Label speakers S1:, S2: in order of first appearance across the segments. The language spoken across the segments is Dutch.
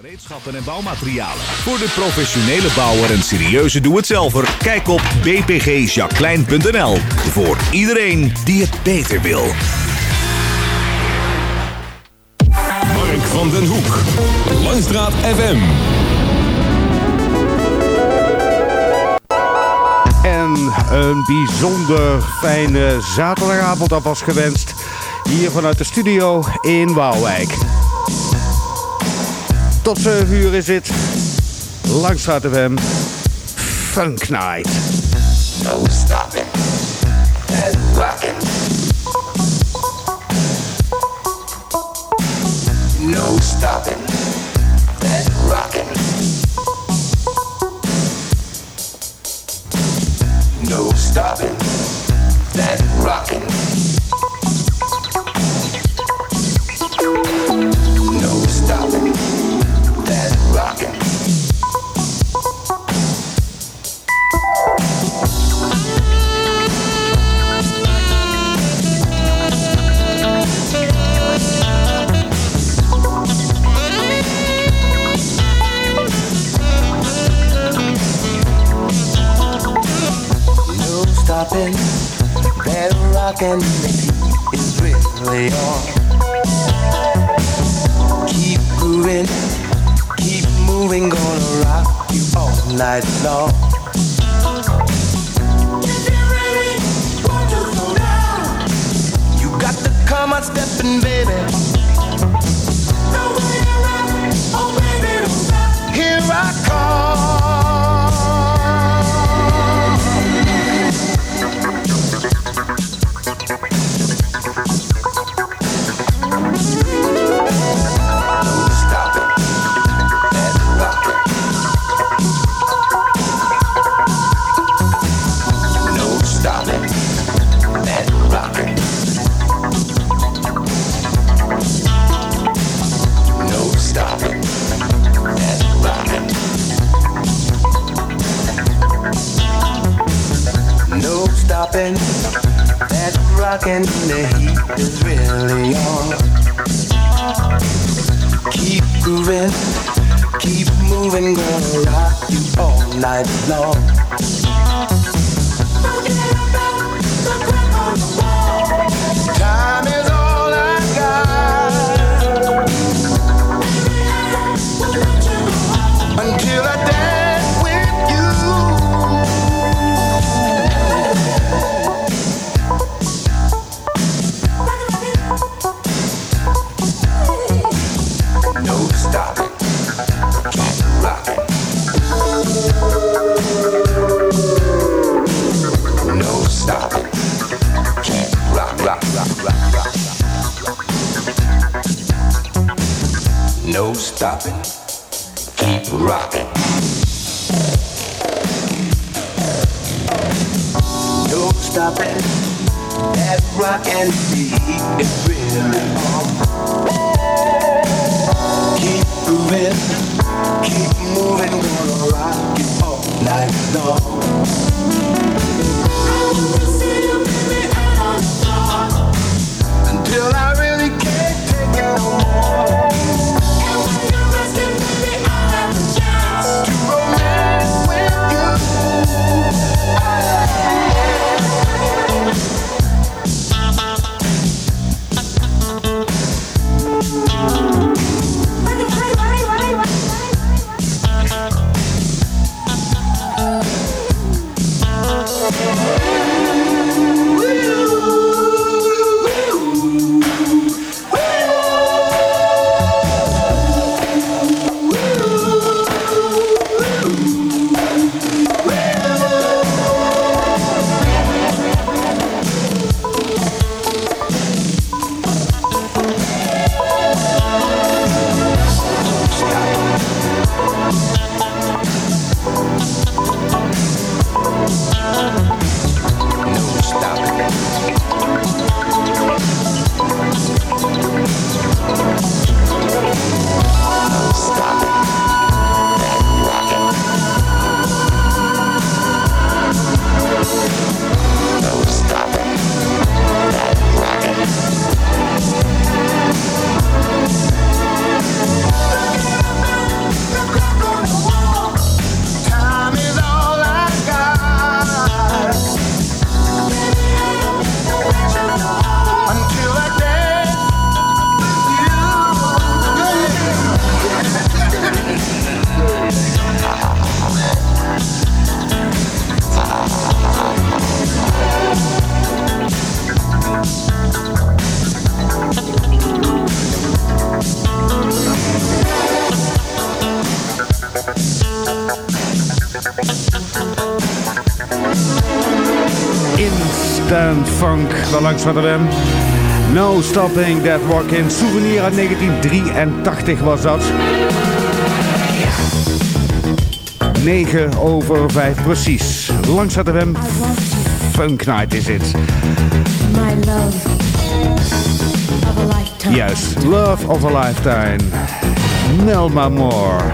S1: Gereedschappen en bouwmaterialen. Voor de professionele bouwer en serieuze doe-het-zelver. Kijk op bpgjaclijn.nl. Voor iedereen die het beter wil.
S2: Mark van den Hoek. Langstraat FM.
S3: En een bijzonder fijne zaterdagavond was gewenst. Hier vanuit de studio in Waalwijk. Tot 5 uur is het. Langstraat FM. Funk Night.
S4: No stopping. That's rocking. No stopping. Dance. No Stopping That
S5: Walk-In. Souvenir uit 1983 was dat. 9 over 5 precies. Langs het hem. Funk Night is
S6: dit.
S5: Juist, Love of a Lifetime. Nelma Moore.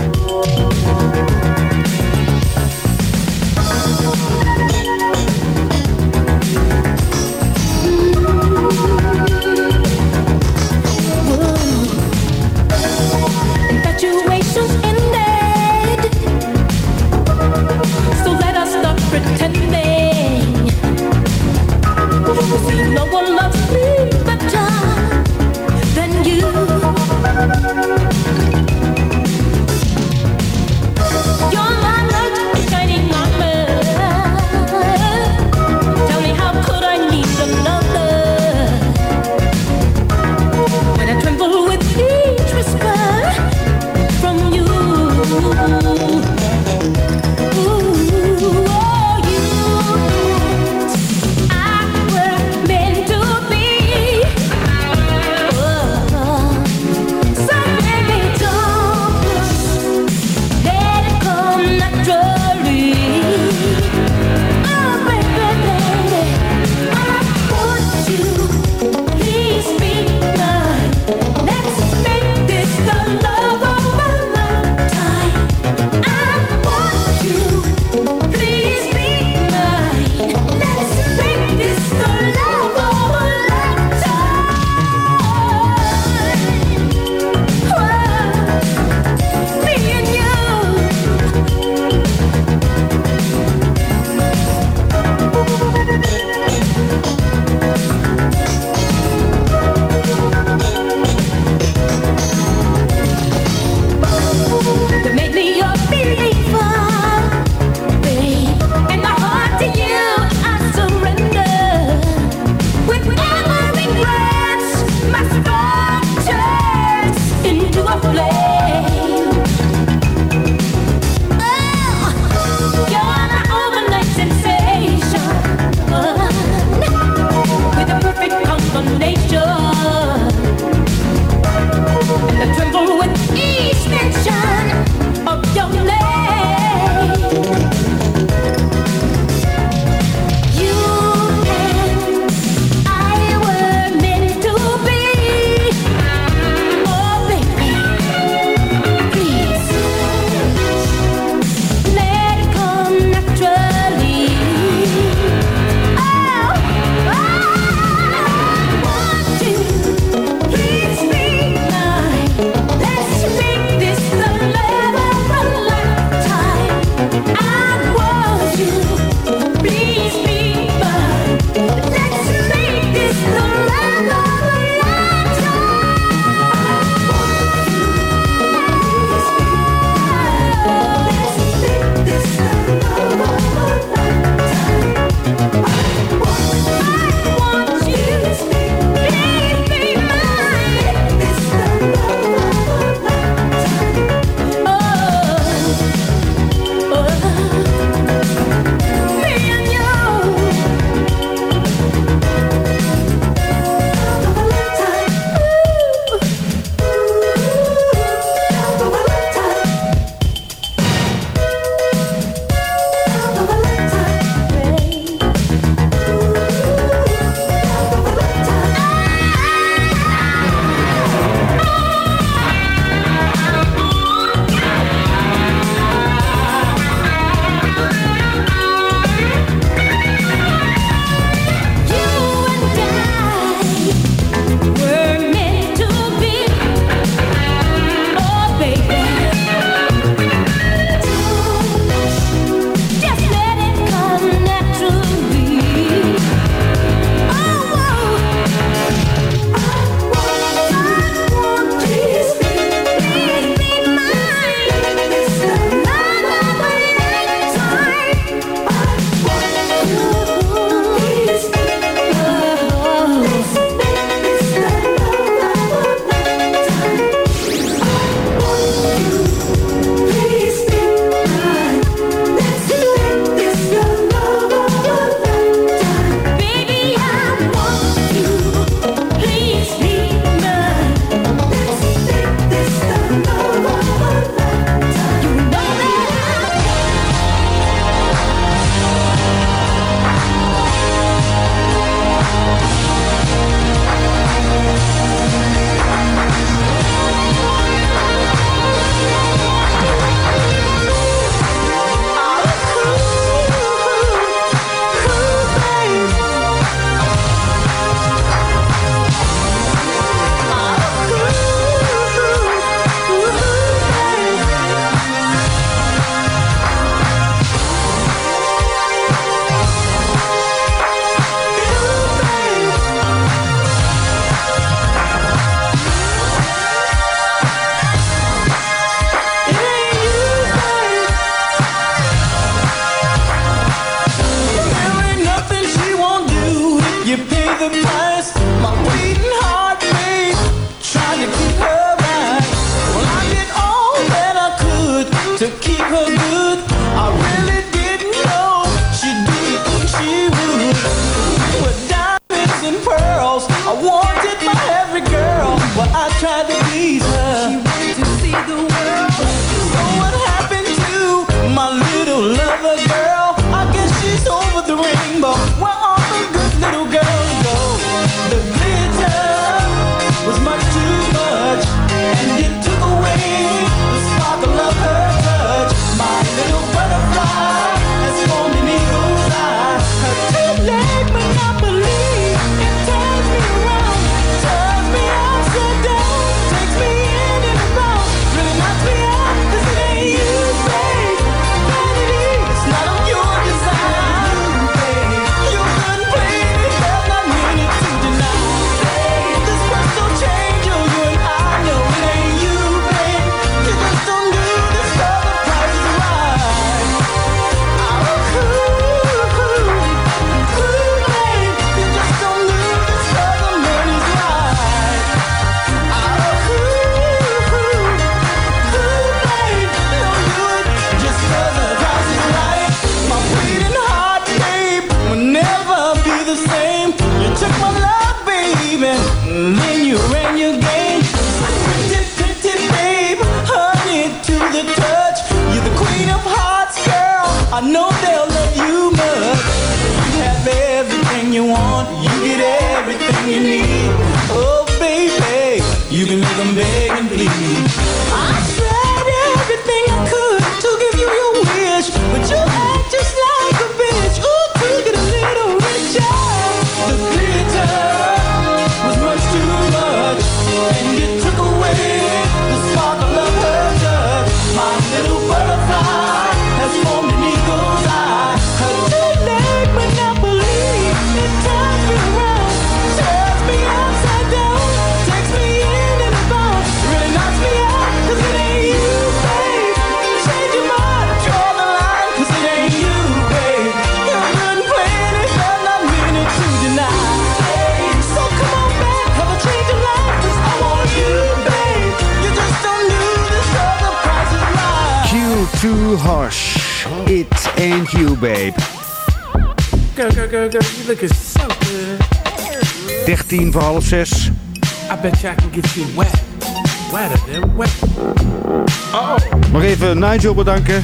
S3: Nigel bedanken.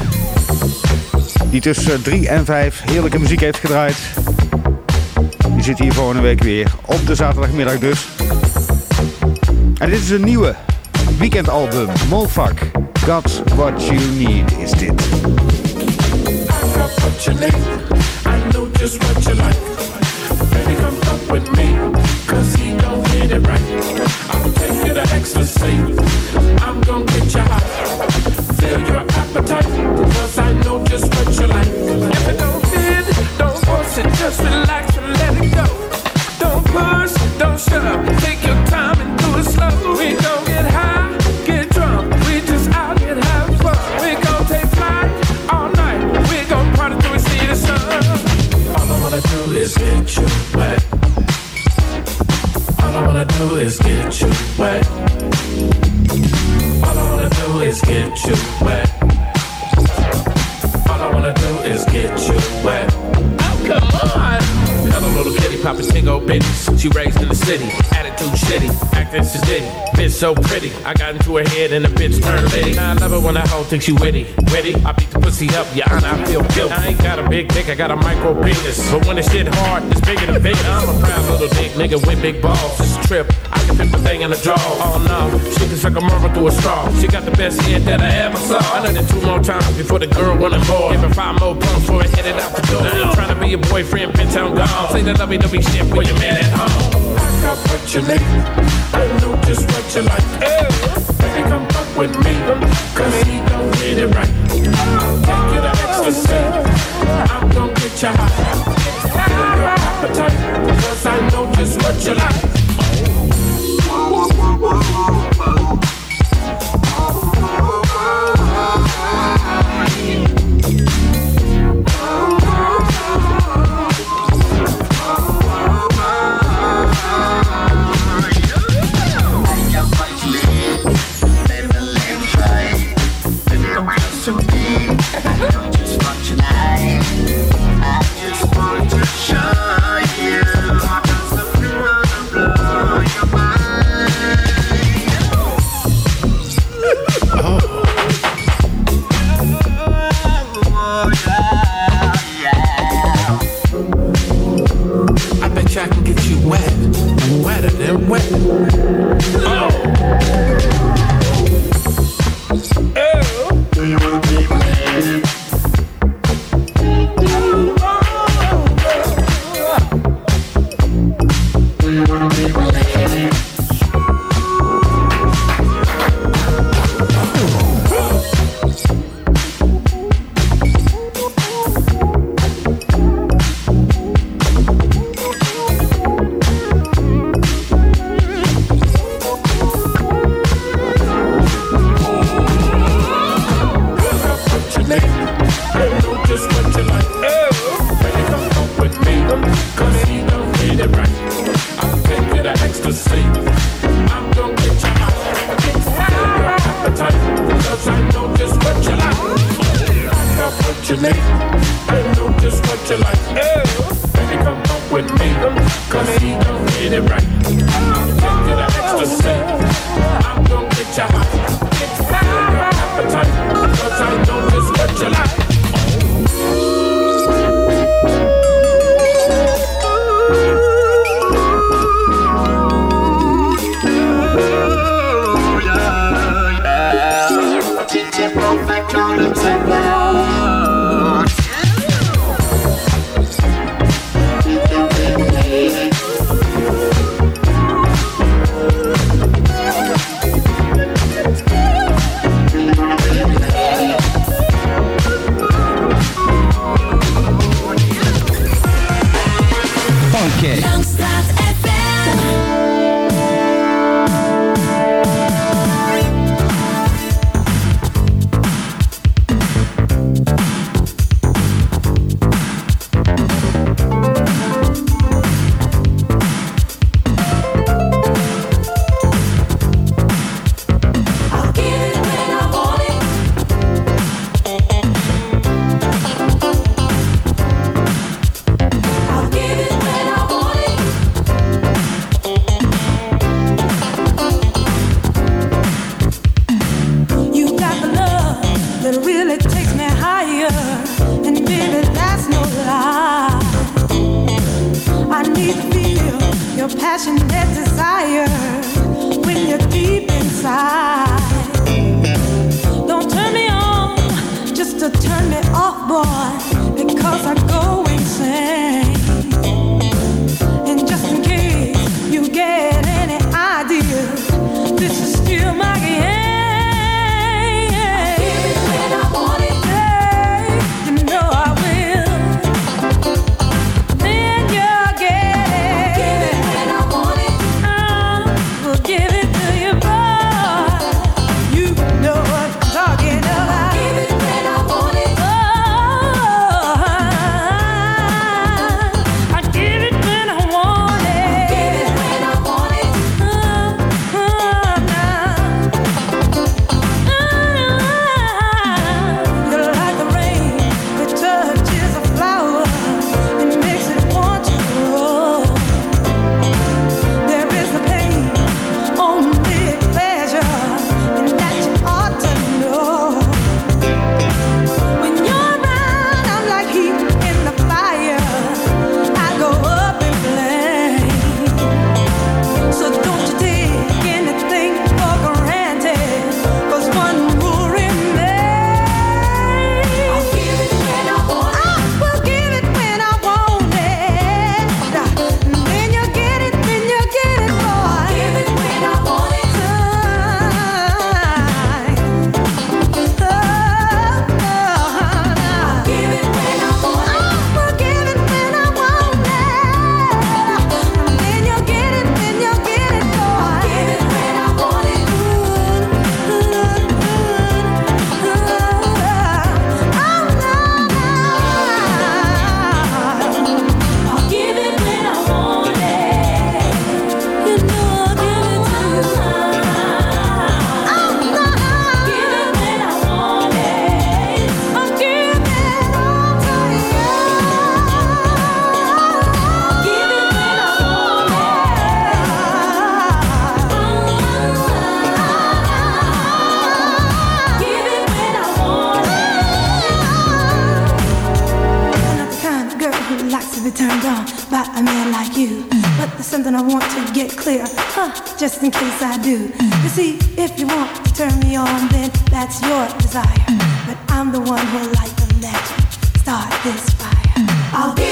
S3: Die tussen 3 en 5 heerlijke muziek heeft gedraaid. Die zit hier volgende week weer. Op de zaterdagmiddag dus. En dit is een nieuwe weekendalbum. Mofak. That's What You Need is dit.
S7: I know like. I got into her head and the bitch turned lady. Now I love it when I hoe thinks you witty. Witty, I beat the pussy up, yeah, I feel guilty. I ain't got a big dick, I got a micro penis. But when it's shit hard, it's bigger than big. I'm a proud little dick, nigga with big balls. It's a trip. I can fit the thing in a jaw. Oh no, she can suck a murmur through a straw. She got the best head that I ever saw. I done it two more times before the girl went more. Give her five more pumps before it headed out the door. I'm trying to be your boyfriend, bitch, I'm gone. Say the lovey-dovey shit for your man at home up what you need. I know just what you like. Baby, come fuck with me. Cause he don't get it right. I'll take you to ecstasy. I'm gonna get you high. Fill your appetite. Cause I know just what you like. I'll
S8: give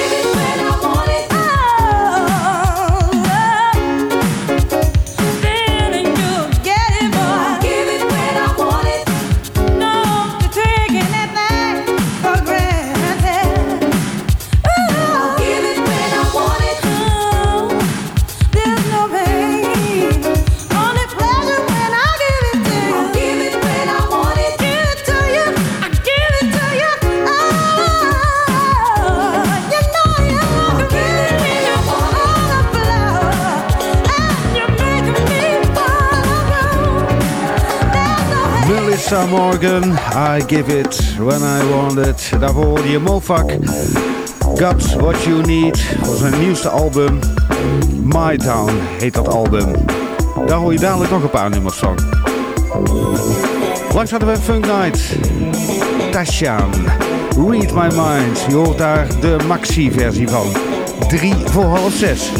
S9: Vanessa Morgan, I Give It When I Want It. Daarvoor hoorde je Mofak, Got What You Need, voor zijn nieuwste album. My Town heet dat album. Daar hoor je dadelijk nog een paar nummers van. Langs hadden we Funk Night, Tashan, Read My Mind. Je hoort daar de maxi-versie van. 3 voor half
S10: 6.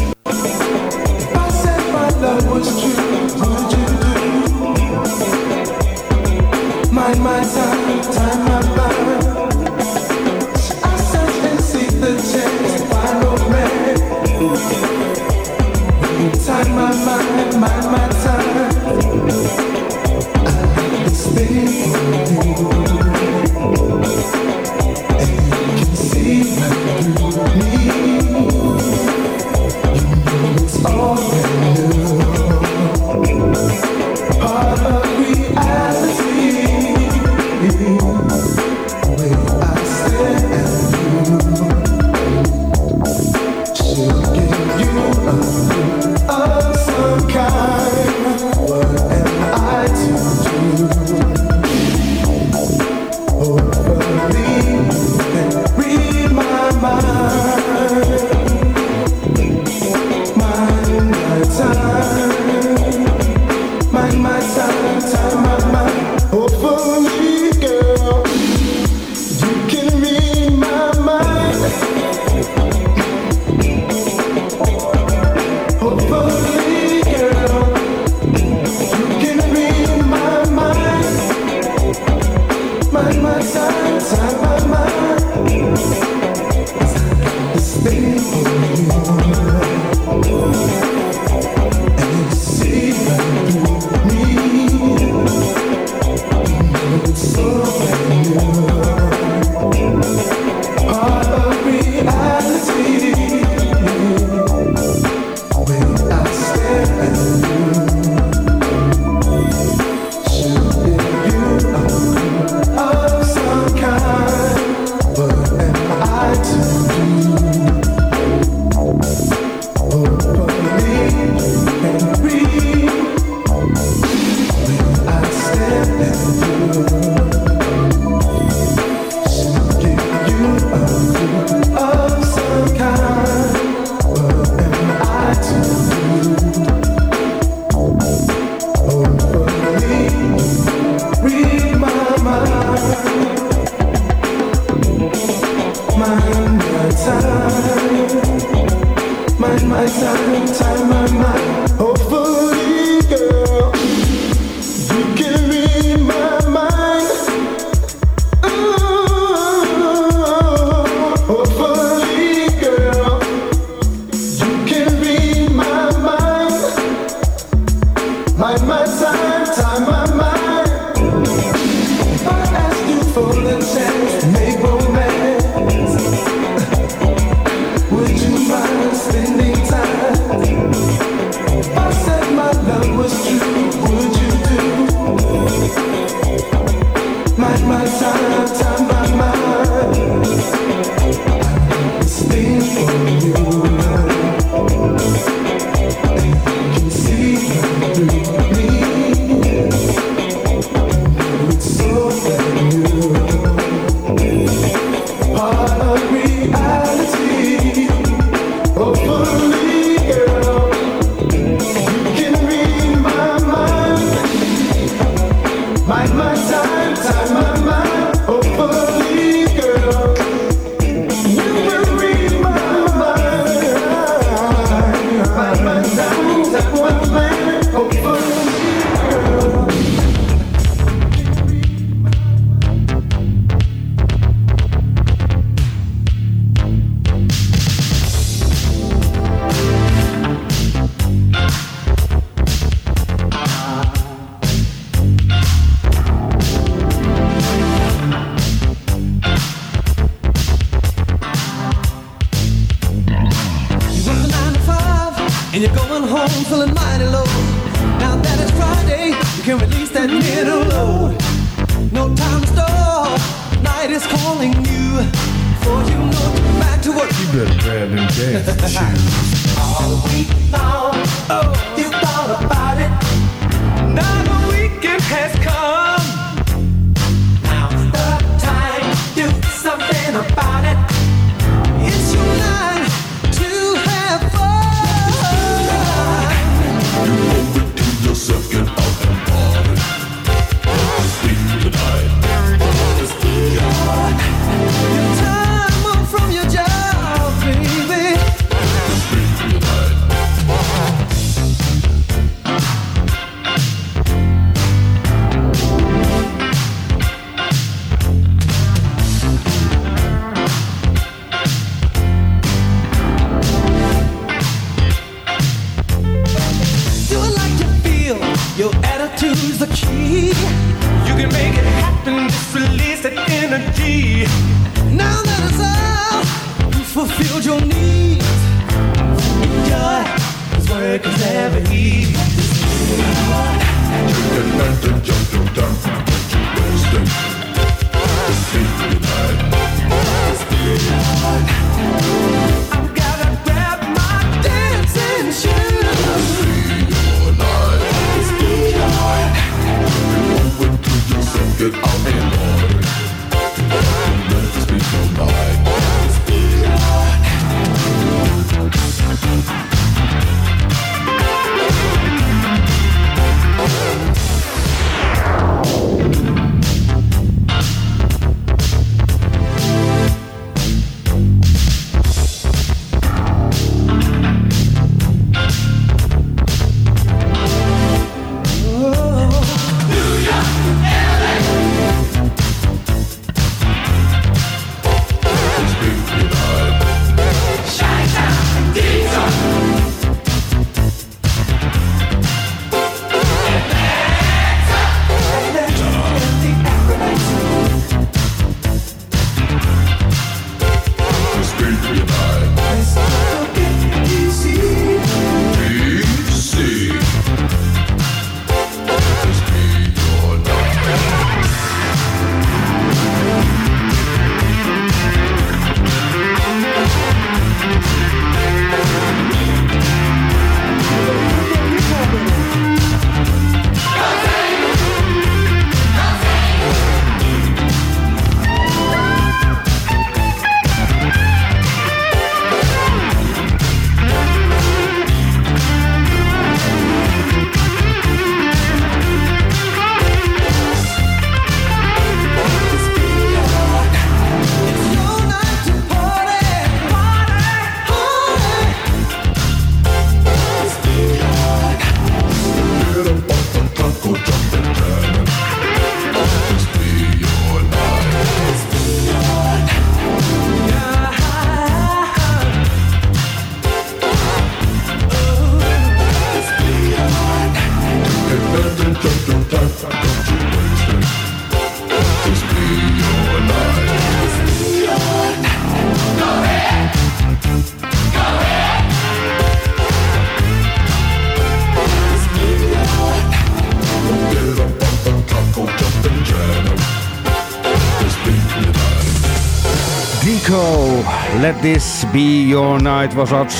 S10: Be Your Night
S3: was dat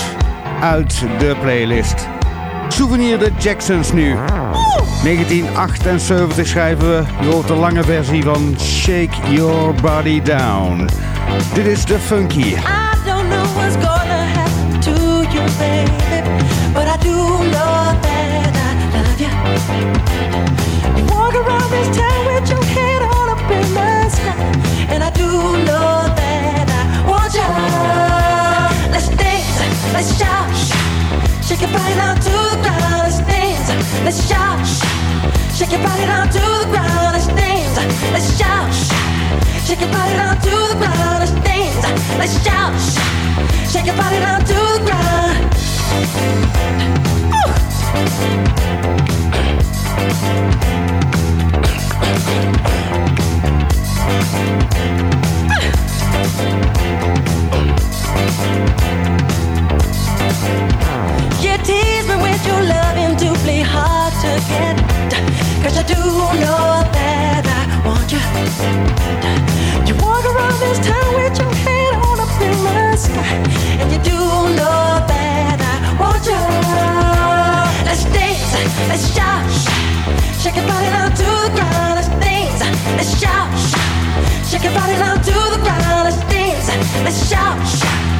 S3: uit de playlist. Souvenir de Jacksons nu. 1978 schrijven we. Je hoort de lange versie van Shake Your Body Down. Dit is de funky.
S8: I don't know what's gonna happen to you baby, but I do not Walk around this town with your head all up in the sky And I do love Let's shout. Shake your body down to the ground. Let's dance. Let's shout. Shake your body down to the ground. Let's dance. Let's shout. Shake your body down to the ground. Let's dance. Let's shout. Shake your body down to the ground. Ah. You tease me with your loving doubly hard to get. Cause I do know that I want you. You walk around this town with your head on up in the sky. And you do know that I want you. Let's dance, let's shout. Shake your body down to the ground. Let's dance, let's shout. Shake your body down to the ground. Let's dance, let's shout. shout.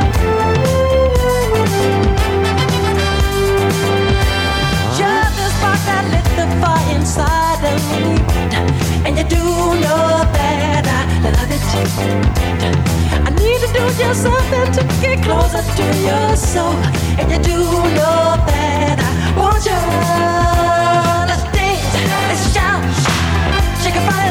S8: I need to do just something to get closer to your soul. And you do know that I want you. Let's dance, let's shout, shake your body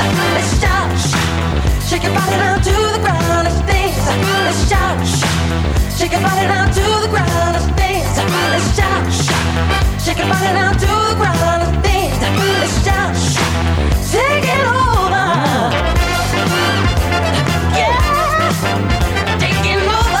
S8: Let's shout. Shout. Shake your body to the ground. Let's dance. Let's shout. Shake your body to the ground. Let's dance. Let's shout. Take it over. Yeah.
S11: Take it over.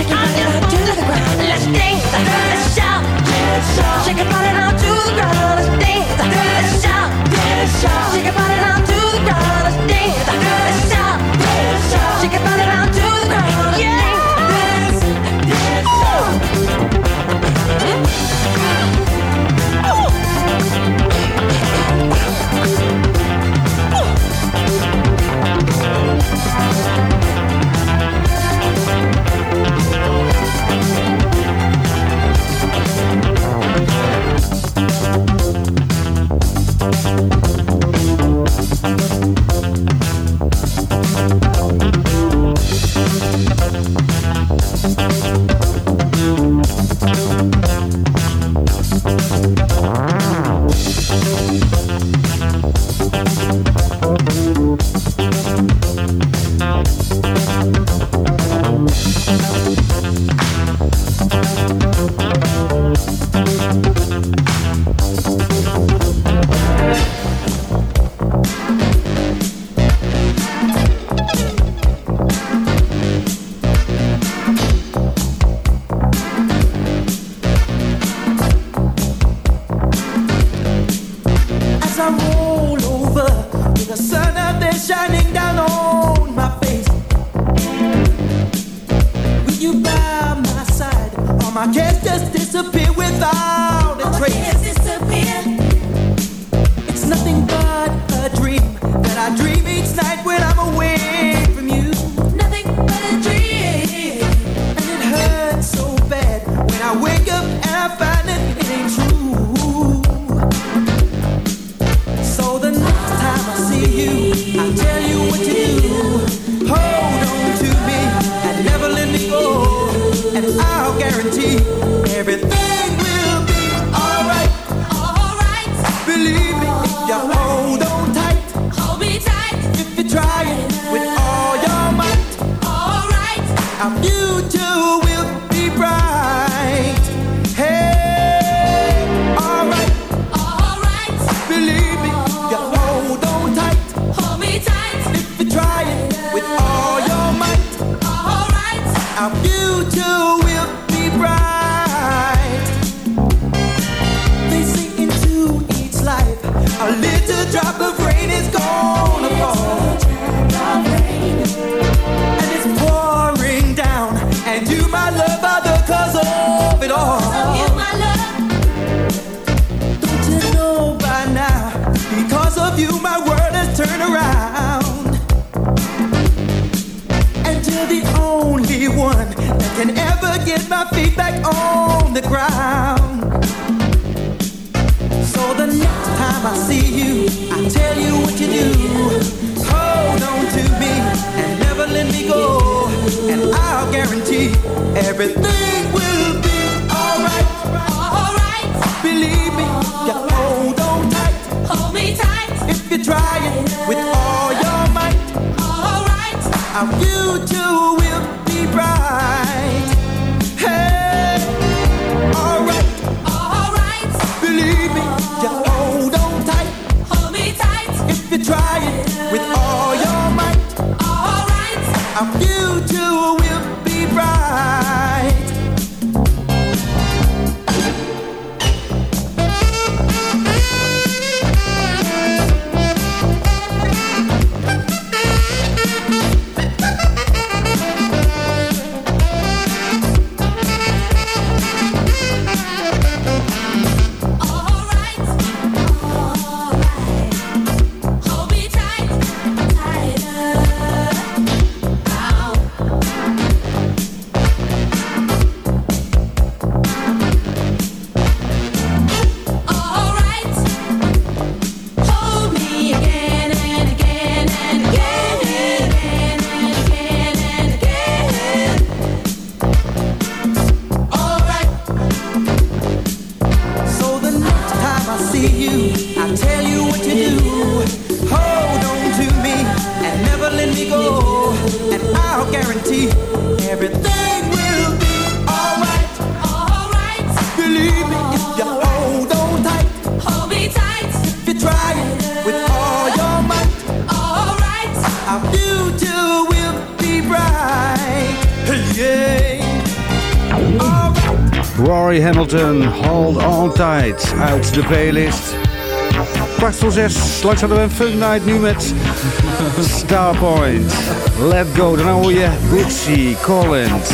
S11: shaking my head. if you try
S3: Straks hadden we een fun night nu met Starpoint. Let go. dan hoor je Bootsy Collins.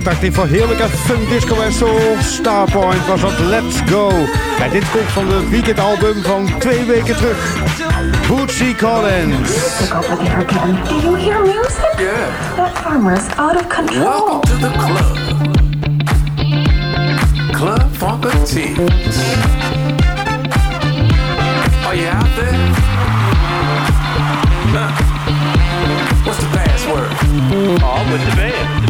S3: uitpakt die voor heerlijke funk disco en soul. Starpoint was dat Let's Go. En dit komt van het weekendalbum van twee weken terug. Bootsy Collins.
S12: Did you hear music?
S13: Yeah.
S12: That farmer's out of control.
S13: Welcome to the club. Club Funkerty. Are you out there? Huh. What's the password?
S5: All with the band.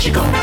S13: she go.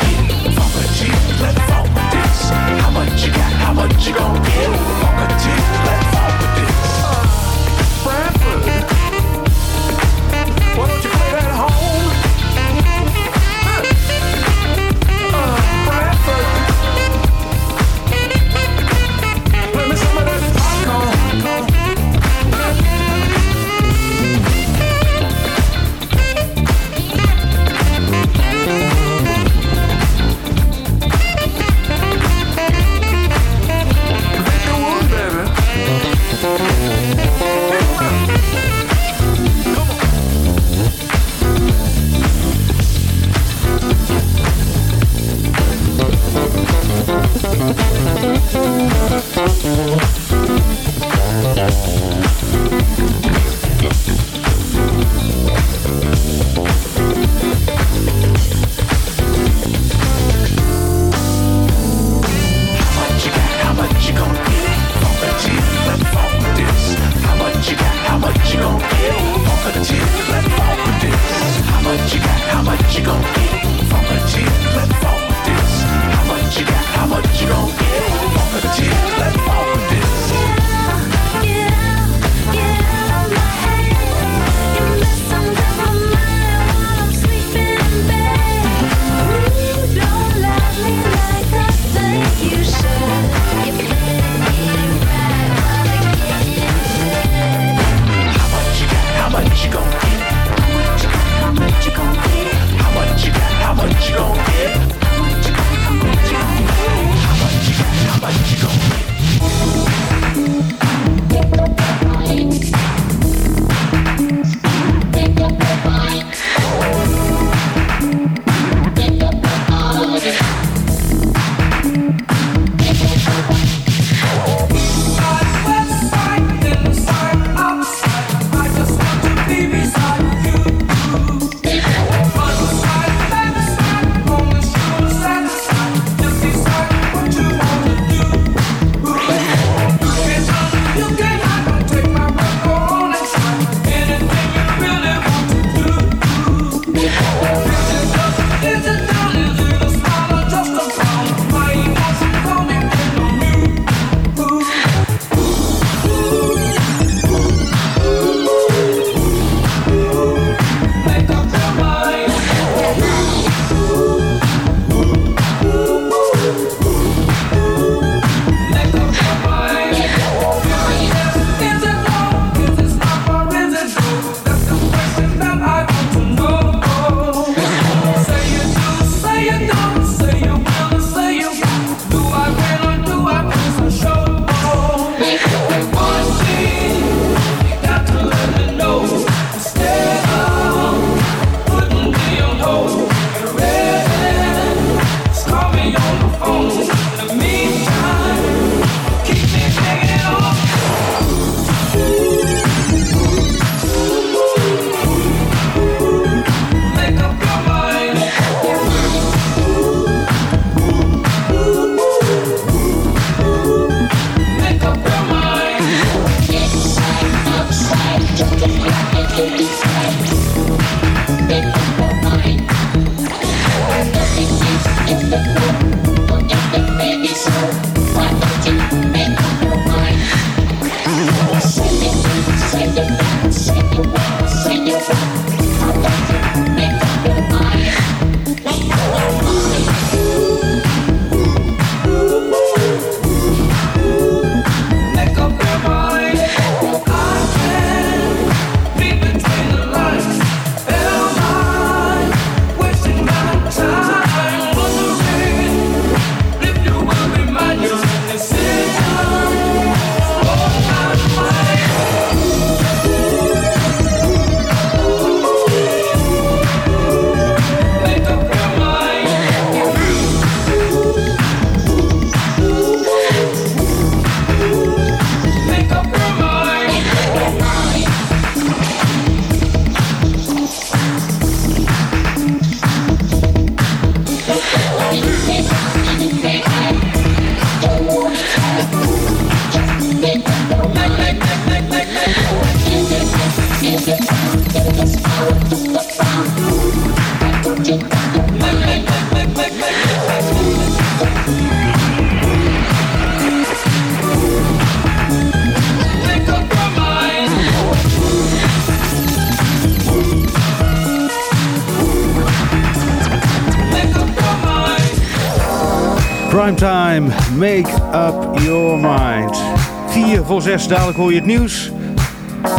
S3: voor 6. Dadelijk hoor je het nieuws.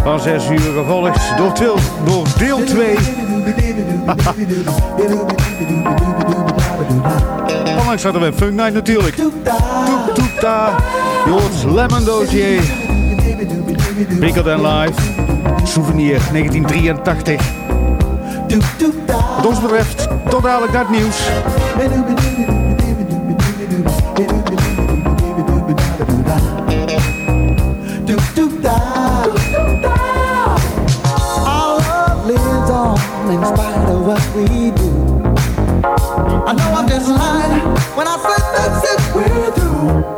S3: Van 6 uur gevolgd door, deel, door deel 2. Onlangs zaten we Funk Night natuurlijk. Toep toep ta. Je Lemon Dossier. Bigger Than Live. Souvenir 1983. Wat ons betreft, tot dadelijk
S9: naar het nieuws. what we do. I know I'm just lying when I said that's it, we're through.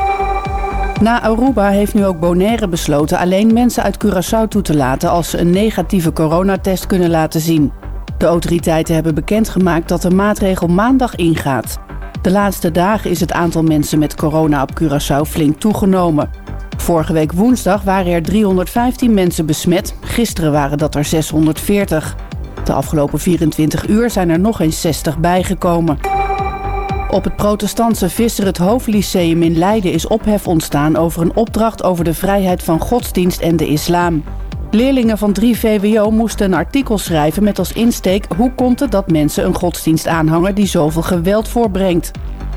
S14: Na Aruba heeft nu ook Bonaire besloten alleen mensen uit Curaçao toe te laten als ze een negatieve coronatest kunnen laten zien. De autoriteiten hebben bekendgemaakt dat de maatregel maandag ingaat. De laatste dagen is het aantal mensen met corona op Curaçao flink toegenomen. Vorige week woensdag waren er 315 mensen besmet, gisteren waren dat er 640. De afgelopen 24 uur zijn er nog eens 60 bijgekomen. Op het protestantse Visser het Hoofdlyceum in Leiden is ophef ontstaan over een opdracht over de vrijheid van godsdienst en de islam. Leerlingen van 3 VWO moesten een artikel schrijven met als insteek hoe komt het dat mensen een godsdienst aanhangen die zoveel geweld voorbrengt?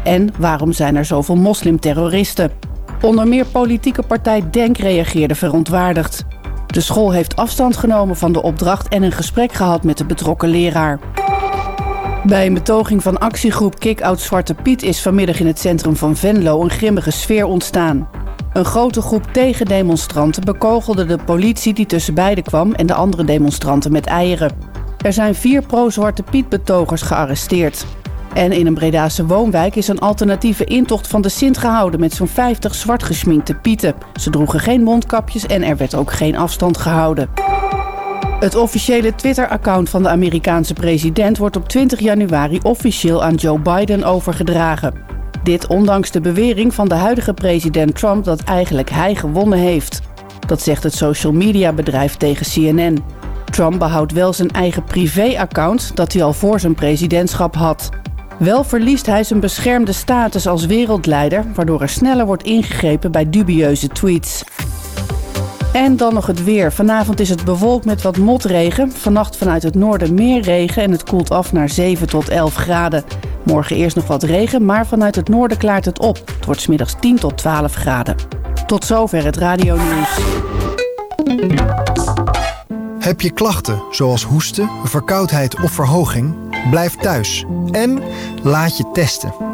S14: En waarom zijn er zoveel moslimterroristen? Onder meer politieke partij Denk reageerde verontwaardigd. De school heeft afstand genomen van de opdracht en een gesprek gehad met de betrokken leraar. Bij een betoging van actiegroep Kick-Out Zwarte Piet is vanmiddag in het centrum van Venlo een grimmige sfeer ontstaan. Een grote groep tegendemonstranten bekogelde de politie die tussen beiden kwam en de andere demonstranten met eieren. Er zijn vier pro-Zwarte Piet betogers gearresteerd. En in een Bredaanse woonwijk is een alternatieve intocht van de Sint gehouden met zo'n 50 zwart geschminkte pieten. Ze droegen geen mondkapjes en er werd ook geen afstand gehouden. Het officiële Twitter-account van de Amerikaanse president wordt op 20 januari officieel aan Joe Biden overgedragen. Dit ondanks de bewering van de huidige president Trump dat eigenlijk hij gewonnen heeft. Dat zegt het social media bedrijf tegen CNN. Trump behoudt wel zijn eigen privé-account dat hij al voor zijn presidentschap had. Wel verliest hij zijn beschermde status als wereldleider, waardoor er sneller wordt ingegrepen bij dubieuze tweets. En dan nog het weer. Vanavond is het bewolkt met wat motregen. Vannacht vanuit het noorden meer regen en het koelt af naar 7 tot 11 graden. Morgen eerst nog wat regen, maar vanuit het noorden klaart het op. Het wordt smiddags 10 tot 12 graden. Tot zover het radio nieuws.
S15: Heb je klachten zoals hoesten, verkoudheid of verhoging? Blijf thuis en laat je testen.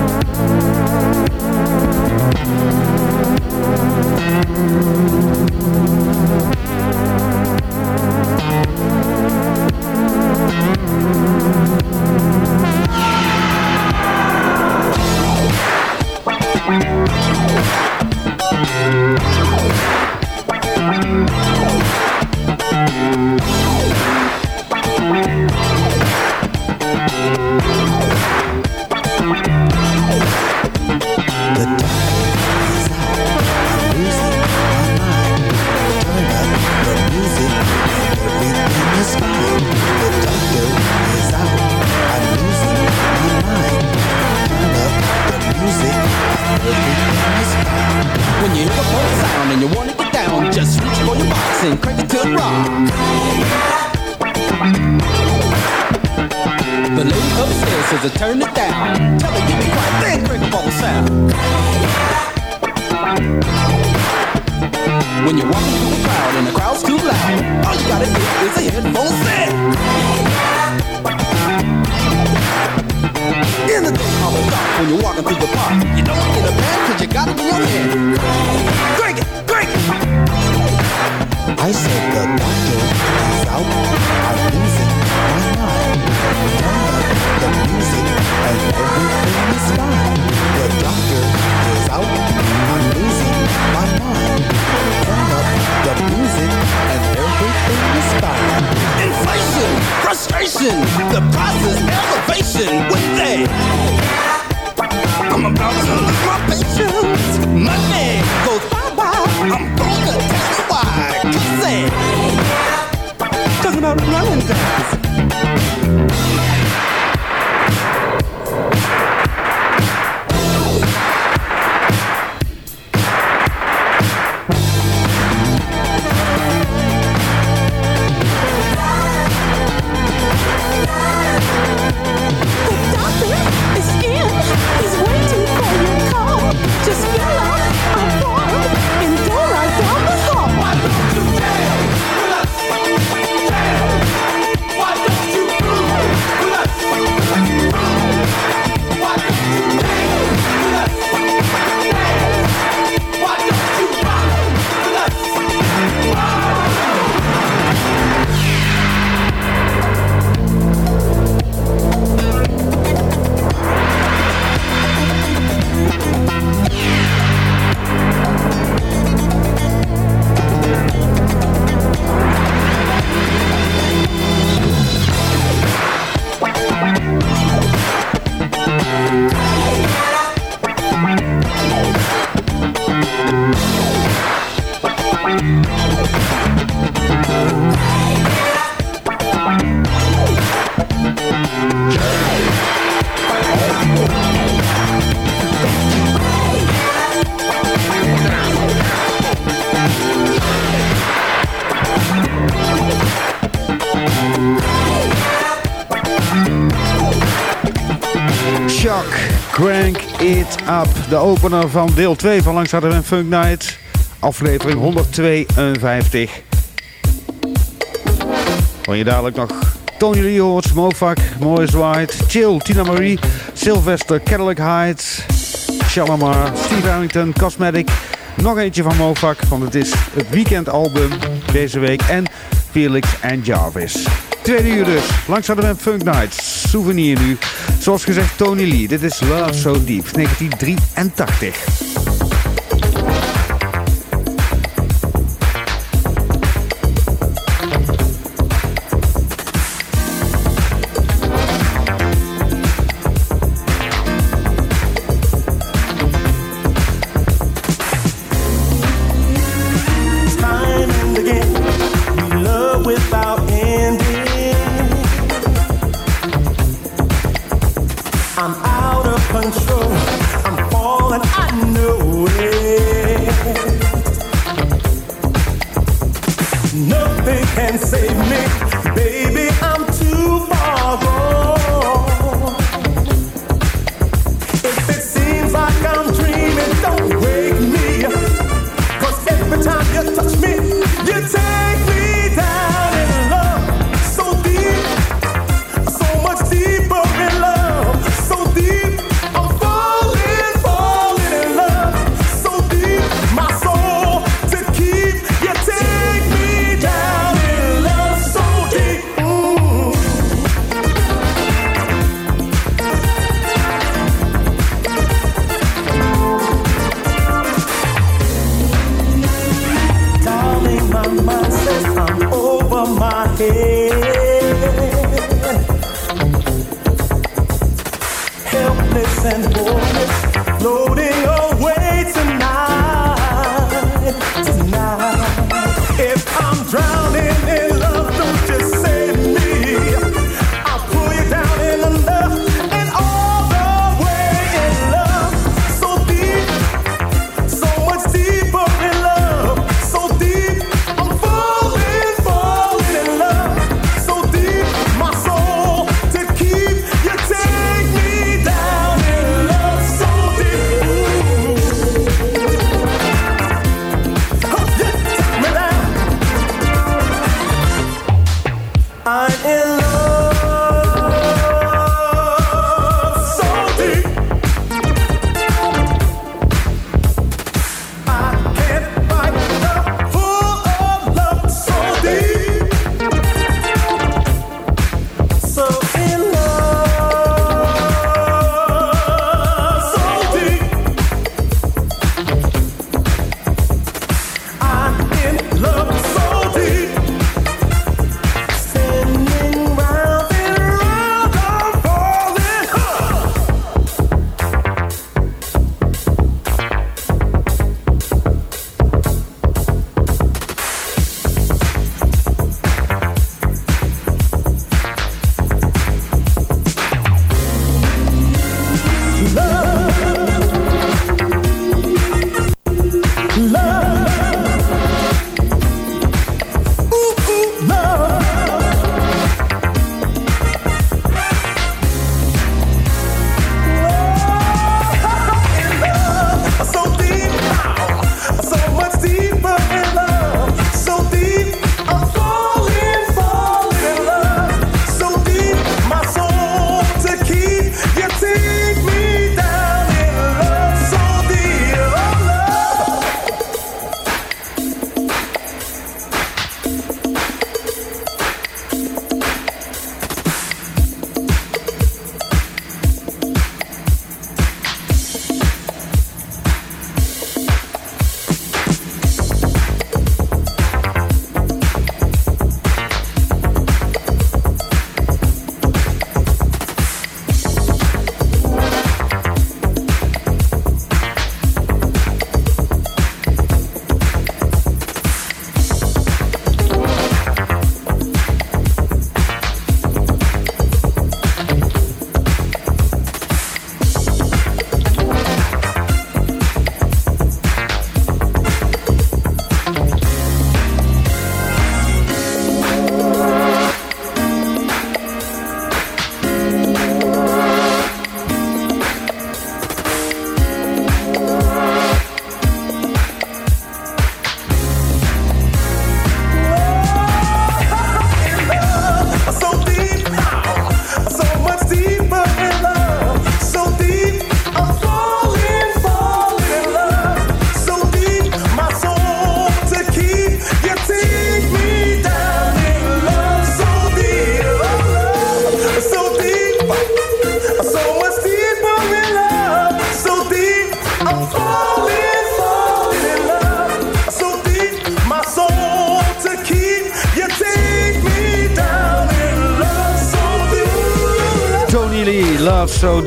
S11: you. Crank it to the rock. The lady upstairs says to turn it down. Tell her give me quiet, then crank up all the sound. When you're walking through the crowd and the crowd's too loud, all you gotta do is a headphone set. In the day of the dark, when you're walking through the park, you don't get a band cause you got it in your hand. Crank it.
S9: I said the doctor is out. I'm losing my mind. Turn up the music and everything is fine. The doctor is out. I'm losing my mind. Turn up the music and everything is fine.
S11: Inflation, frustration, the process, elevation. When they I'm about
S9: to lose my patience.
S16: Money goes bye bye. I'm gonna like to say. Talking about running guys.
S9: De opener van deel 2 van Langs Hadden Funk Night. Aflevering 152. Hoor je dadelijk nog Tony Hoorts, Mofak, Morris White, Chill, Tina Marie, Sylvester, Cadillac Heights, Shalamar, Steve Harrington, Cosmetic. Nog eentje van Mofak, want het is het weekendalbum deze week. En Felix en Jarvis. Tweede uur dus, langs we Funk Night. Souvenir nu. Zoals gezegd, Tony Lee. Dit is Love So Deep, 1983.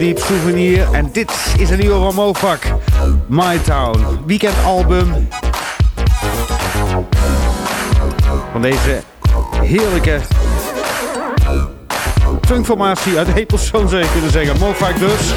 S17: Deep
S18: Souvenir. En dit is een nieuwe van Mofak. My Town. Weekendalbum. Van deze heerlijke funkformatie uit Hepelzoon zou je kunnen zeggen. Mofak dus.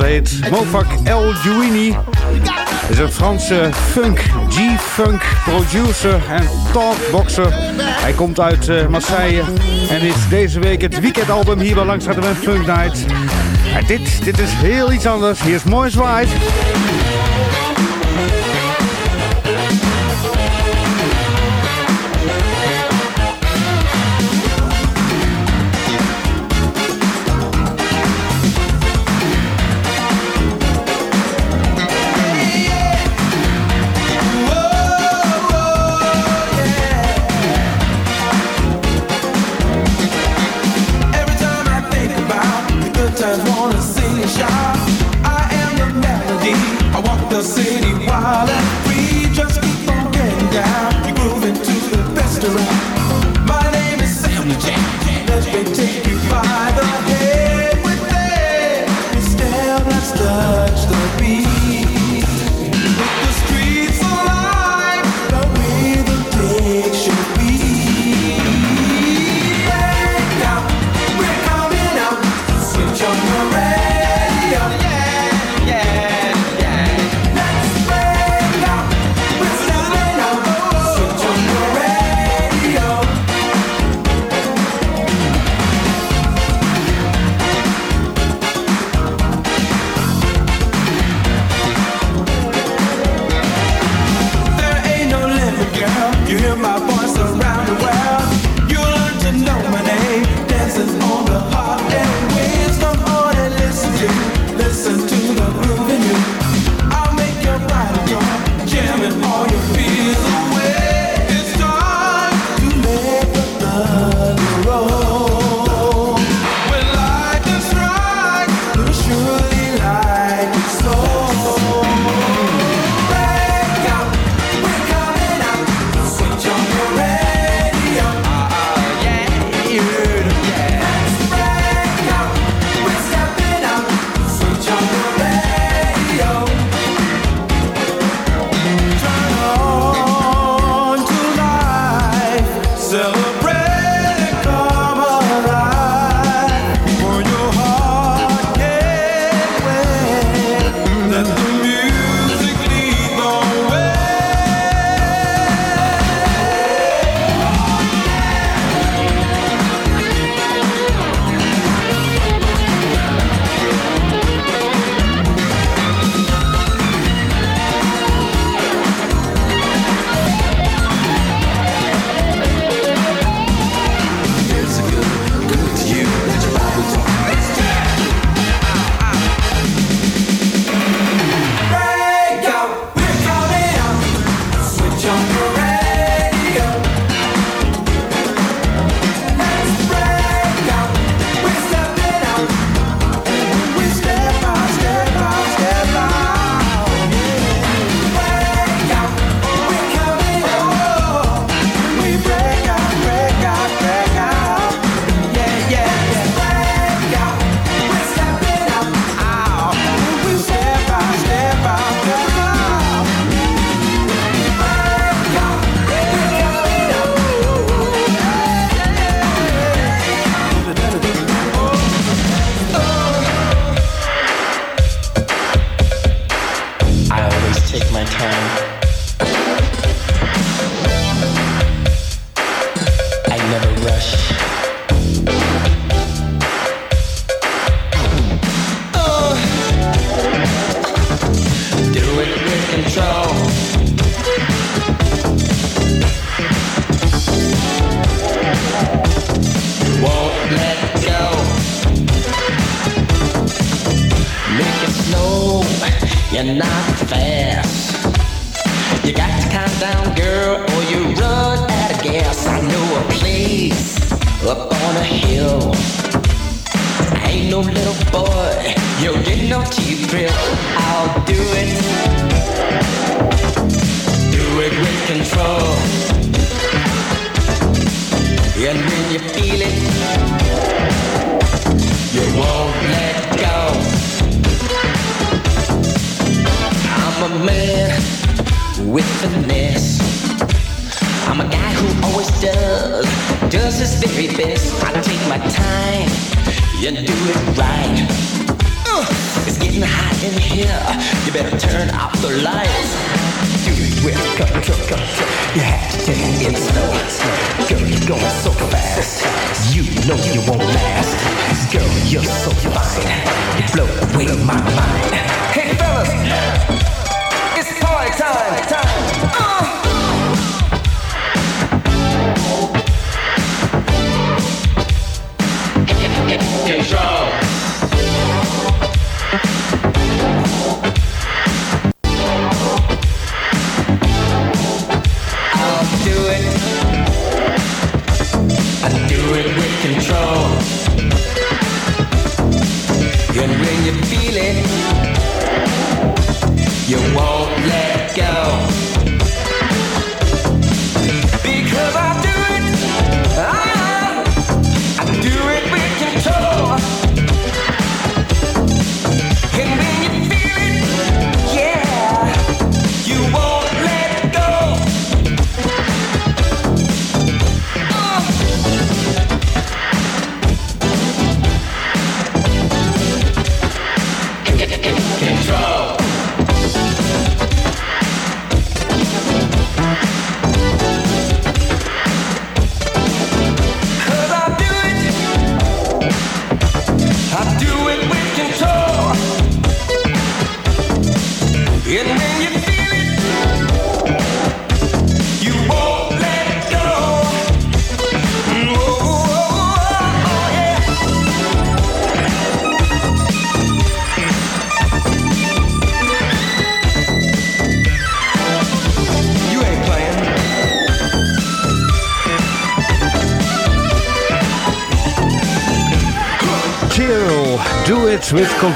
S18: Dat heet Mofak El Juini, Is een Franse funk, G-funk producer en talkboxer. Hij komt uit eh, Marseille en is deze week het weekendalbum hier bij Langstraat Funk Night. En dit, dit is heel iets anders. Hier is Mooi Zwaait.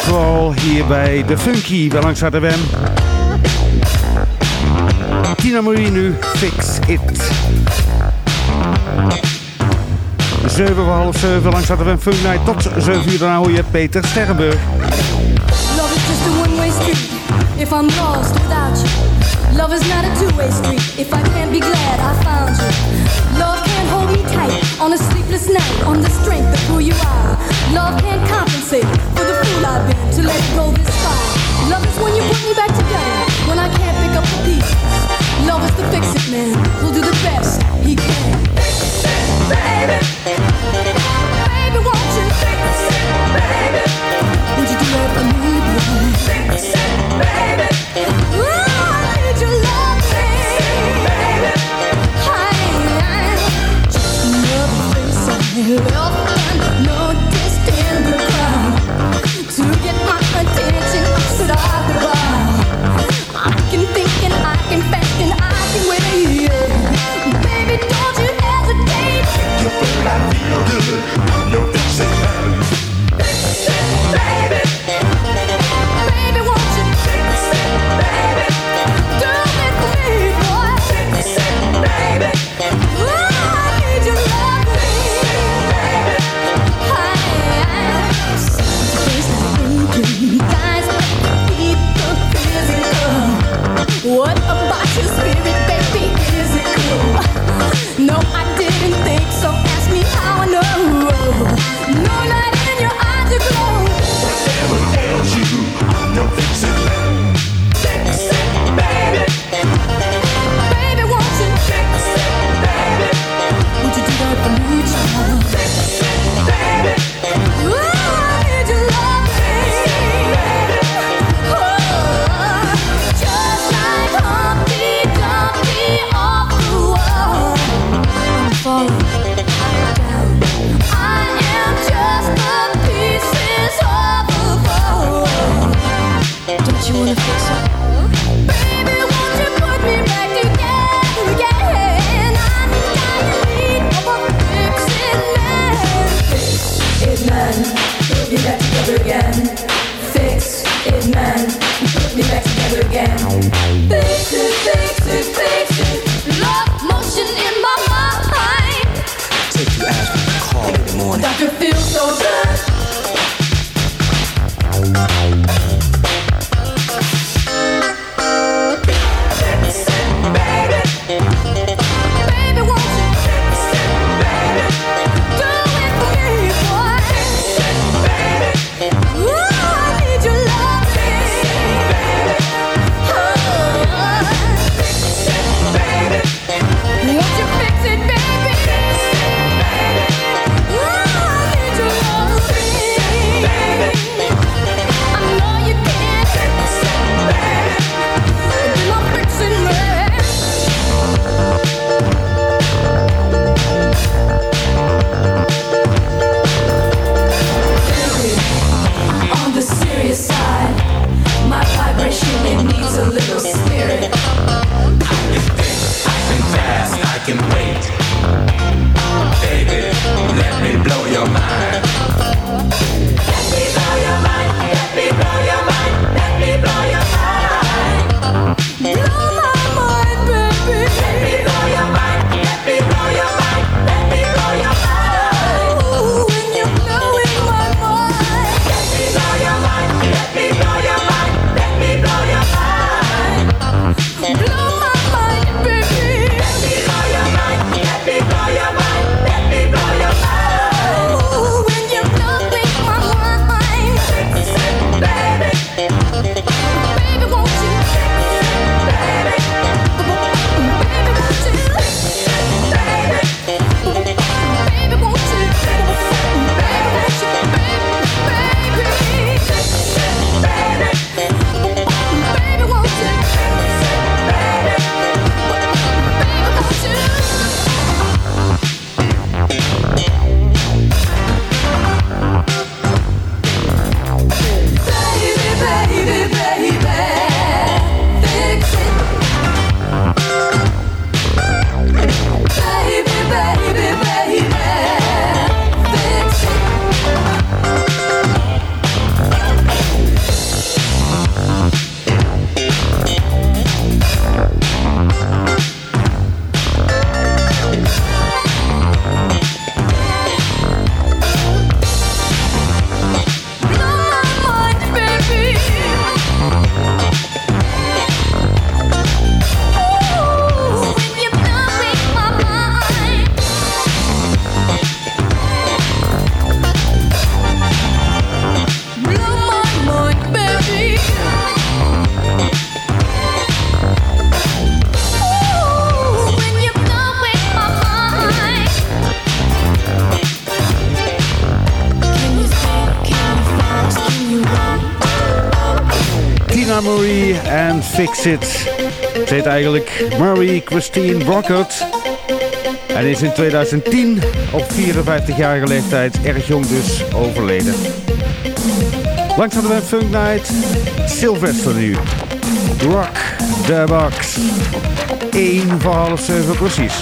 S3: Soul hier bij de Funky, bij Langs de Wem. Tina Marie nu, Fix It. 7 voor half 7, Langs de Wem Funk Night. Tot 7 uur, daarna hoor je Peter Sterrenburg.
S5: Love is just a one-way street, if I'm lost without you. Love is not a two-way street, if I can't be glad I found you. on a sleepless night, on the strength of who you are. Love can't compensate for the fool I've been to let it go this far. Love is when you put me back together, when I can't pick up the pieces. Love is the fix-it man, who'll do the best he can. Fix it, baby. Baby, won't you fix it, baby? Would you do it for me, baby?
S19: Fix it,
S5: baby.
S3: Well, Ik zit, het heet eigenlijk Marie Christine Brockert. En is in 2010 op 54-jarige leeftijd, erg jong dus, overleden. Langs hadden we Funk Night, Sylvester nu. Rock the Box. 1 van half 7 precies.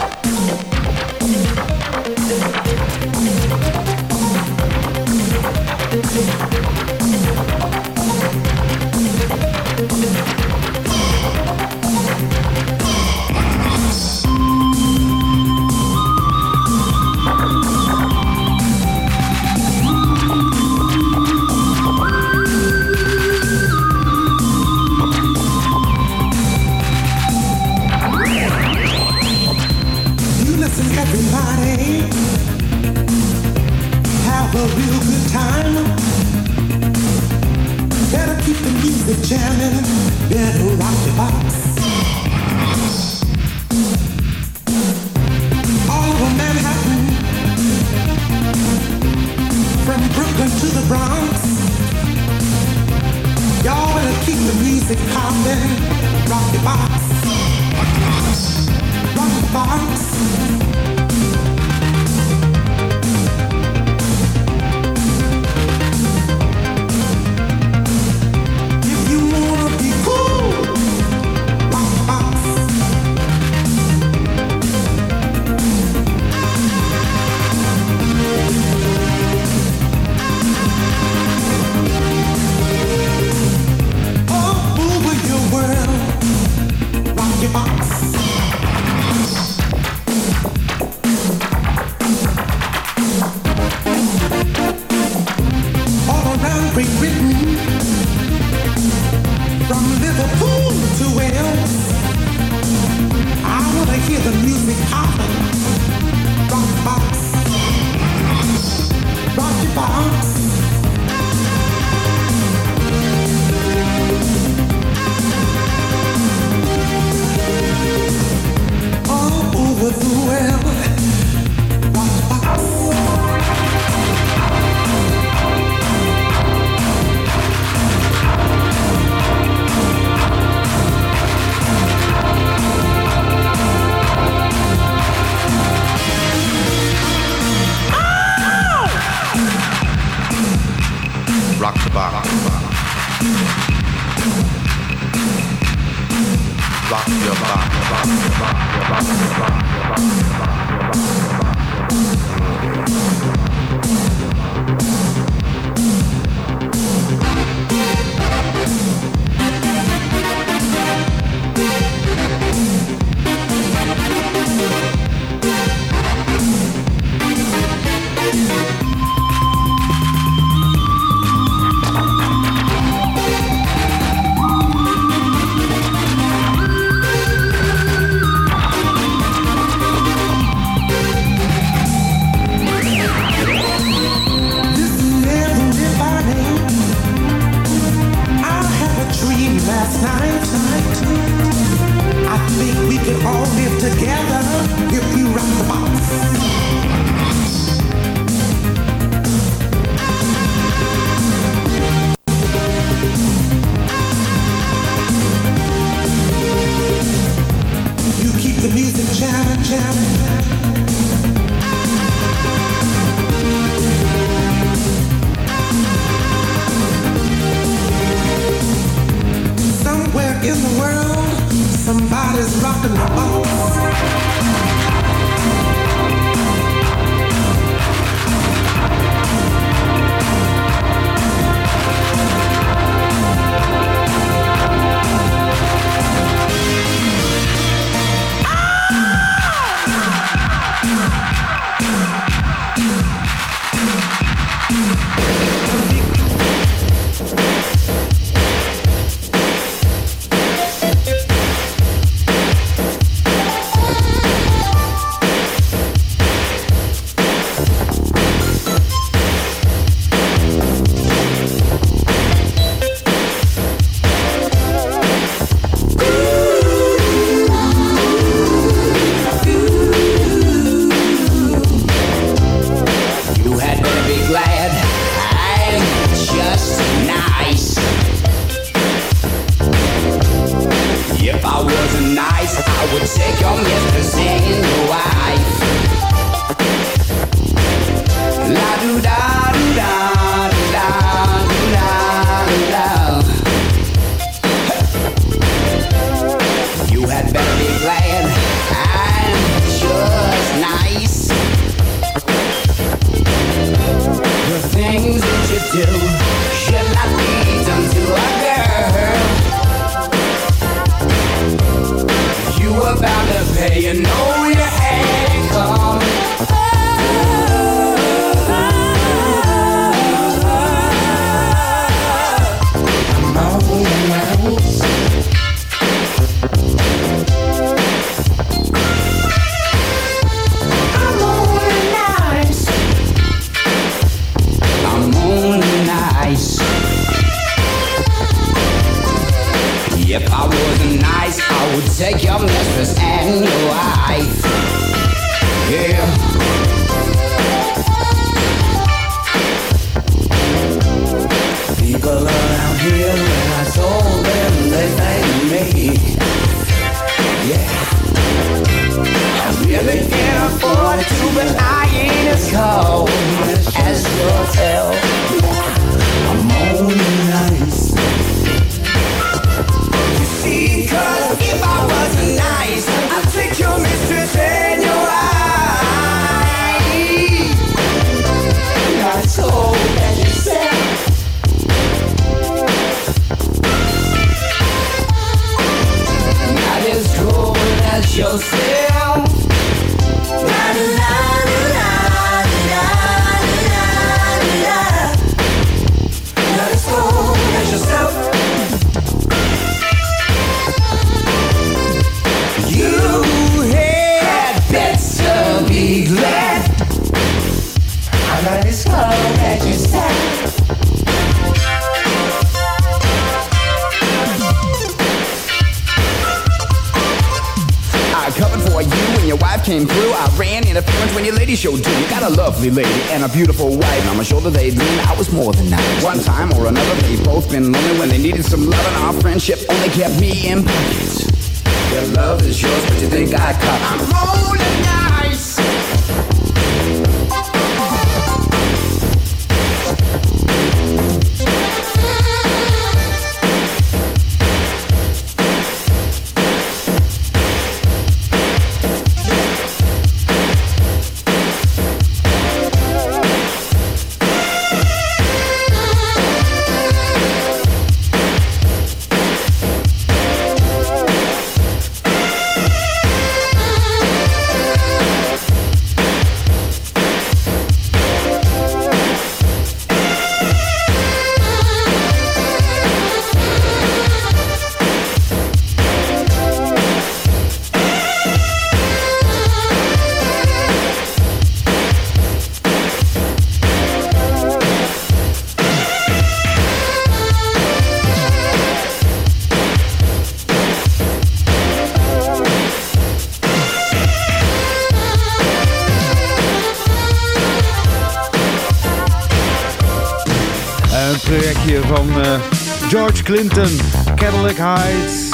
S20: Clinton, Cadillac Heights.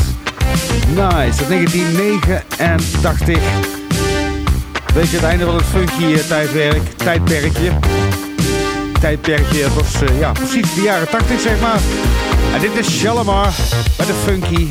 S20: Nice, uit 1989. Weet je het einde van het funky eh, tijdwerk, tijdperkje. Tijdperkje, dat was eh, ja, precies de jaren 80 zeg maar. En dit is Shalimar bij de funky.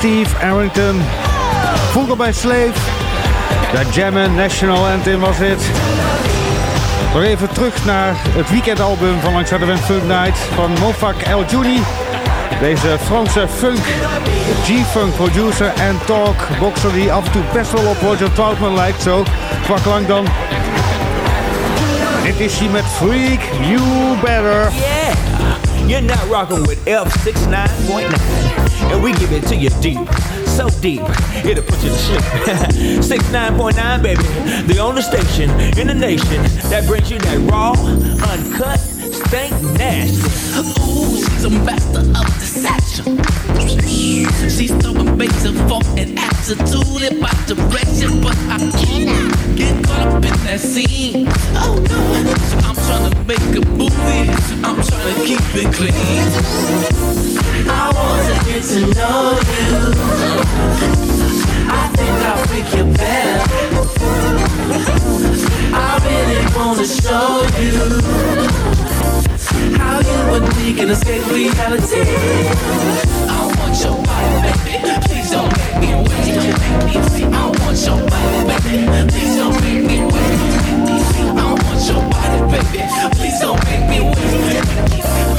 S3: Steve Arrington. Vroeger bij Slave. De Jammin' National Anthem was dit. Nog even terug naar het weekendalbum van Langs Funk Night van Mofak El Juni. Deze Franse funk, G-funk producer en talk boxer die af en toe best wel op Roger Troutman lijkt zo. Qua klank dan. Dit is hij met Freak You Better.
S21: You're not rocking with F69.9, and we give it to you deep, so deep, it'll put you to sleep. 69.9, baby, the only station in the nation that brings you that raw, uncut, stank nasty.
S22: Ooh, she's a master of deception. She's throwing bass and and attitude in my direction, but I cannot get caught up in that scene. Oh no, I'm trying to make a movie. I'm trying to keep it clean. I want to get to know you. I think I'll freak you better. I really wanna show you how you and me can escape reality. I want your body, baby. Please don't make me wait. I want your body, baby. Please don't make me wait. I want your body, baby. Please don't make me wait.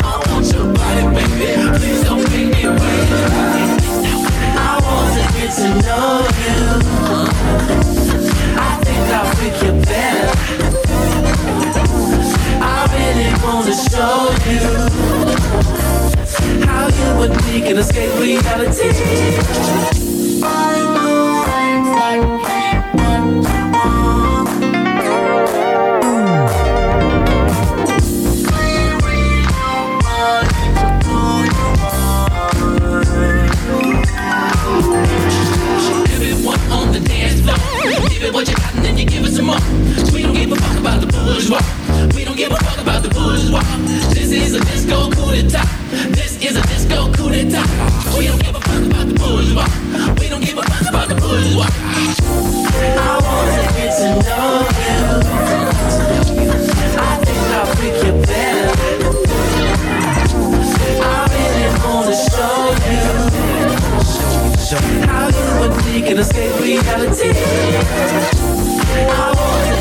S22: I want your body, baby. Please don't make me wait. I want to get to know you. I think I'll freak you wanna show you how you and me can escape reality. What you got and then you give it some more. We don't give a fuck about the bourgeois give a fuck about the foolish walk. This is a disco coup d'etat. This is a disco coup d'etat. We don't give a fuck about the foolish walk. We don't give a fuck about the foolish walk. I wanna get to know you. I think I'll freak you better. I really wanna show you. How you and me can escape reality. I
S23: wanna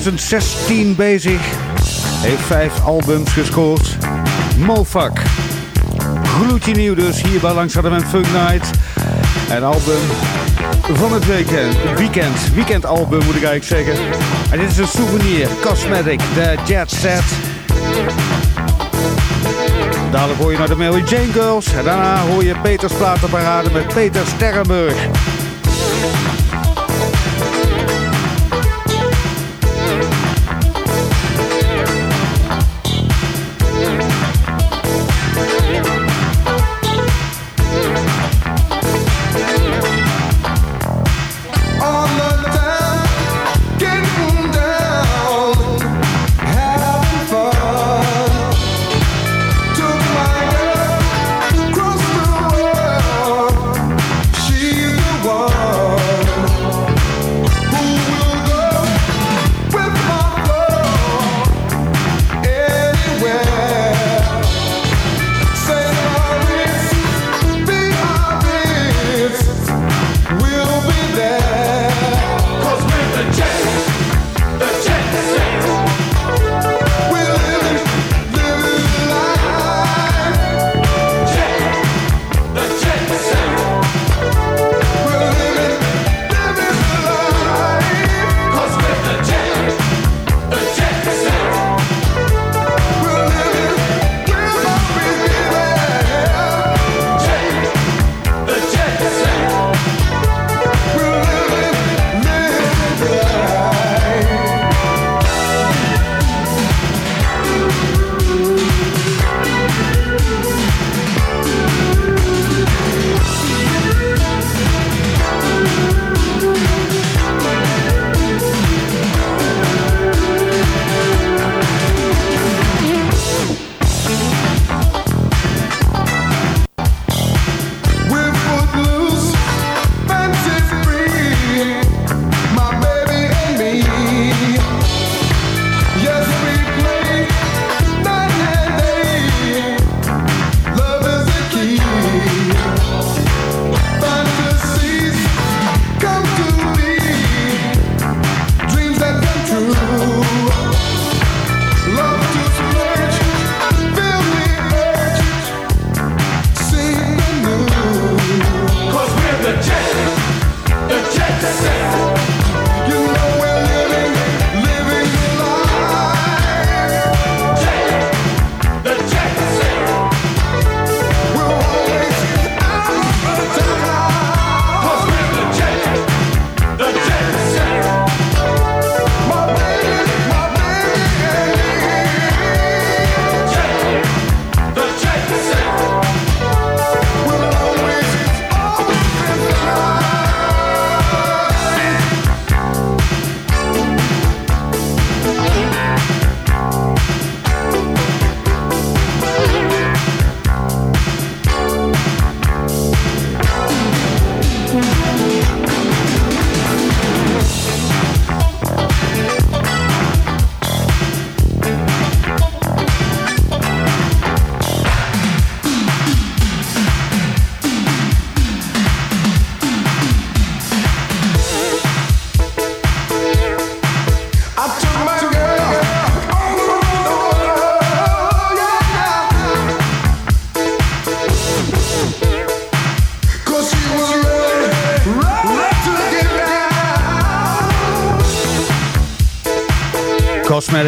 S23: 2016 bezig. Heeft vijf albums gescoord. Mofak. Gloedje nieuw dus hier bij Langs Adem Funk Night. Een album van het weekend. Weekend. Weekendalbum moet ik eigenlijk zeggen. En dit is een souvenir. Cosmetic. De Jet Set. Dadelijk hoor je naar de Mary Jane Girls. En daarna hoor je Peters Platenparade met Peter Sterrenburg.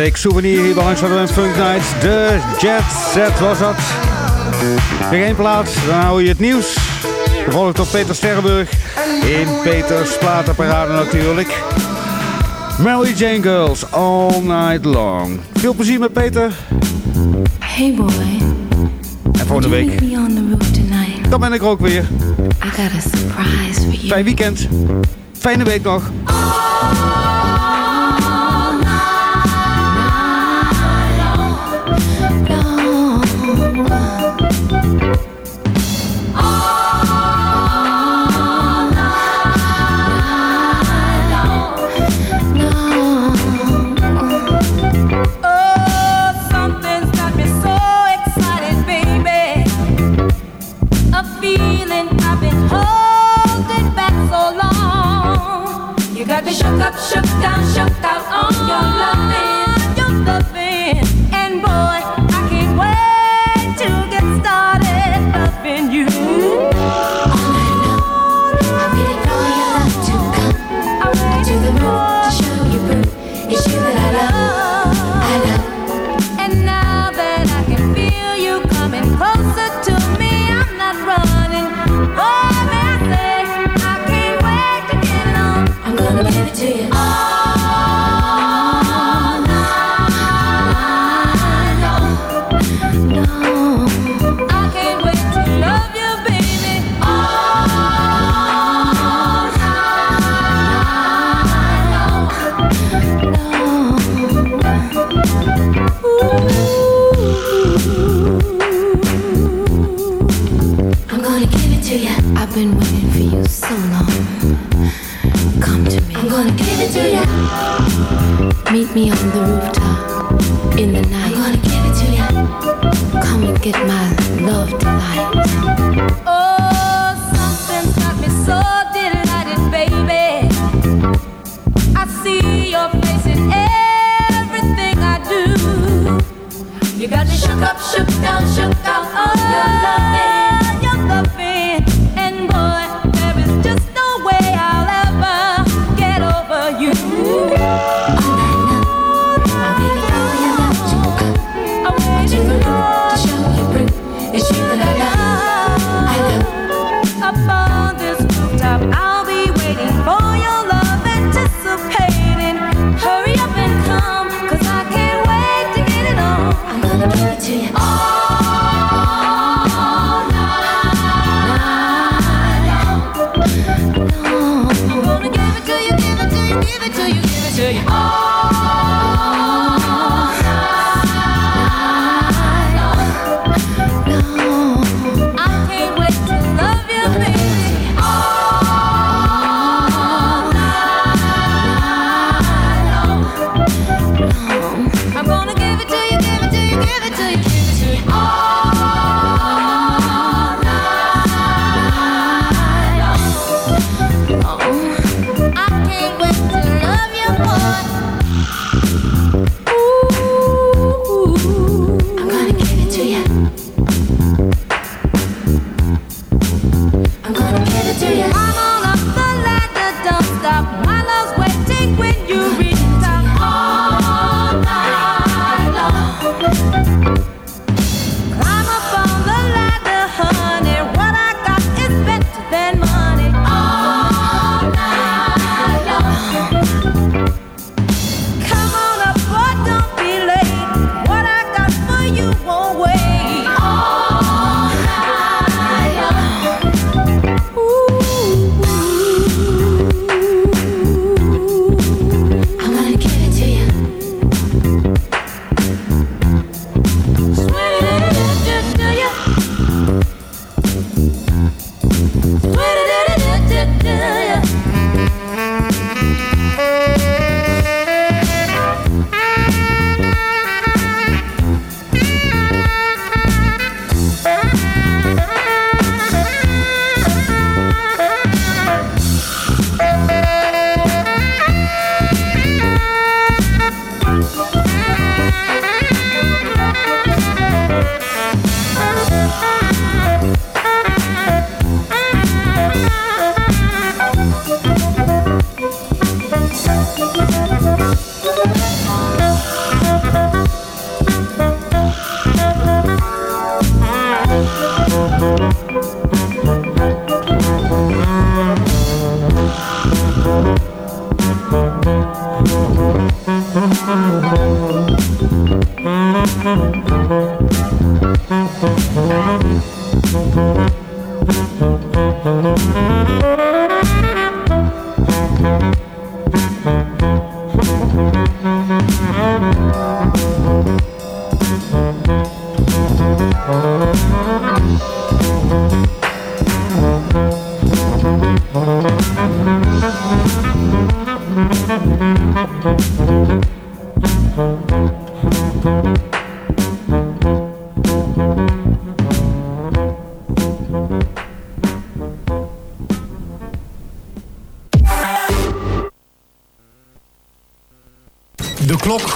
S23: Cosmetic souvenir hier bij Adem Funk Night. De Jet Set was dat. Weer één plaats, dan hou je het nieuws. Gevolgd door Peter Sterrenburg. In Peters Platenparade natuurlijk. Mary Jane Girls, all night long. Veel plezier met Peter.
S5: Hey boy,
S23: En volgende week, dan ben ik er ook weer.
S5: I got a surprise for you.
S23: Fijn weekend. Fijne week nog.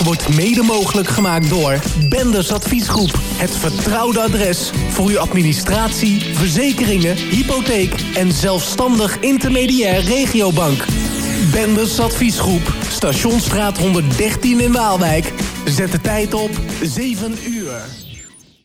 S24: wordt mede mogelijk gemaakt door Benders Adviesgroep. Het vertrouwde adres voor uw administratie, verzekeringen, hypotheek en zelfstandig intermediair regiobank. Benders Adviesgroep, Stationsstraat 113 in Waalwijk. Zet de tijd op 7 uur.